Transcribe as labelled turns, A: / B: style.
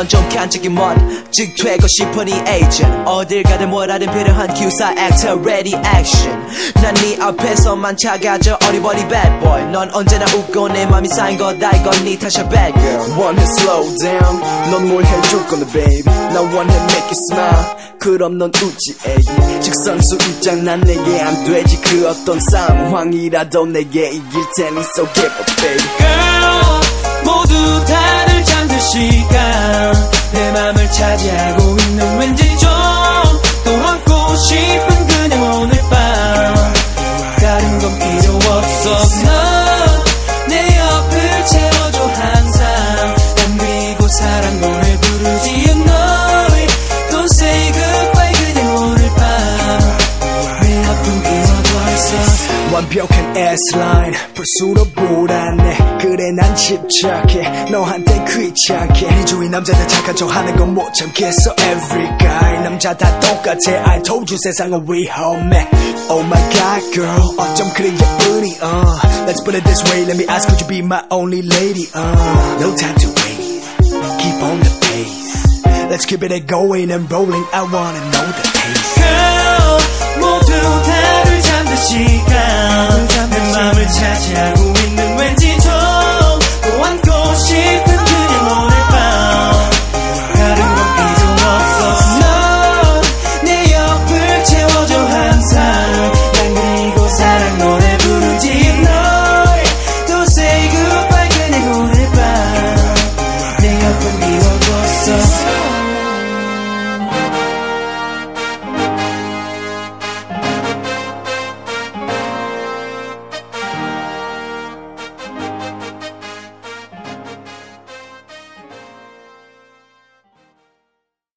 A: 넌좀 칸적인 멋즉 되고 싶은 이 agent. 어딜 가든 뭐라든 필요한 기사 actor ready action. 난 네 앞에서만 작아져 어리버리 bad boy. 넌 언제나 웃고 내 맘이 쌓인 거다 이건 네 탓이야 bad girl.
B: 원해 slow down? 넌뭘 해줄 건데 baby? 나 원해 make you smile. 그럼 넌 웃지 애기. 직선수 입장 난 내게 안 되지. 그 어떤 상황이라도 내게 이길 테니 so give up baby.
C: Girl 모두 잠들 시간 내 맘을 차지하고 있는 왠지 좀또 안고 싶은 그냥 오늘 밤. 다른 건 필요 없어. 넌내 옆을 채워줘 항상. 난 그리고 사랑 노래 부르지 you know it Don't say 그냥 오늘 밤 내 아픔 끊어줘 했어.
B: 완벽한 S-line 볼수록 불안해 그래 난 집착해 너한테 귀찮게 이주위 남자들 착한 척 하는 건 못 참겠어 Every guy 남자 다 똑같아 I told you 세상은 위험해 Oh my god girl 어쩜 그리 예쁘니 uh. Let's put it this way Let me ask would you be my only lady uh. No time to wait Keep on the pace Let's keep it going and rolling I wanna know that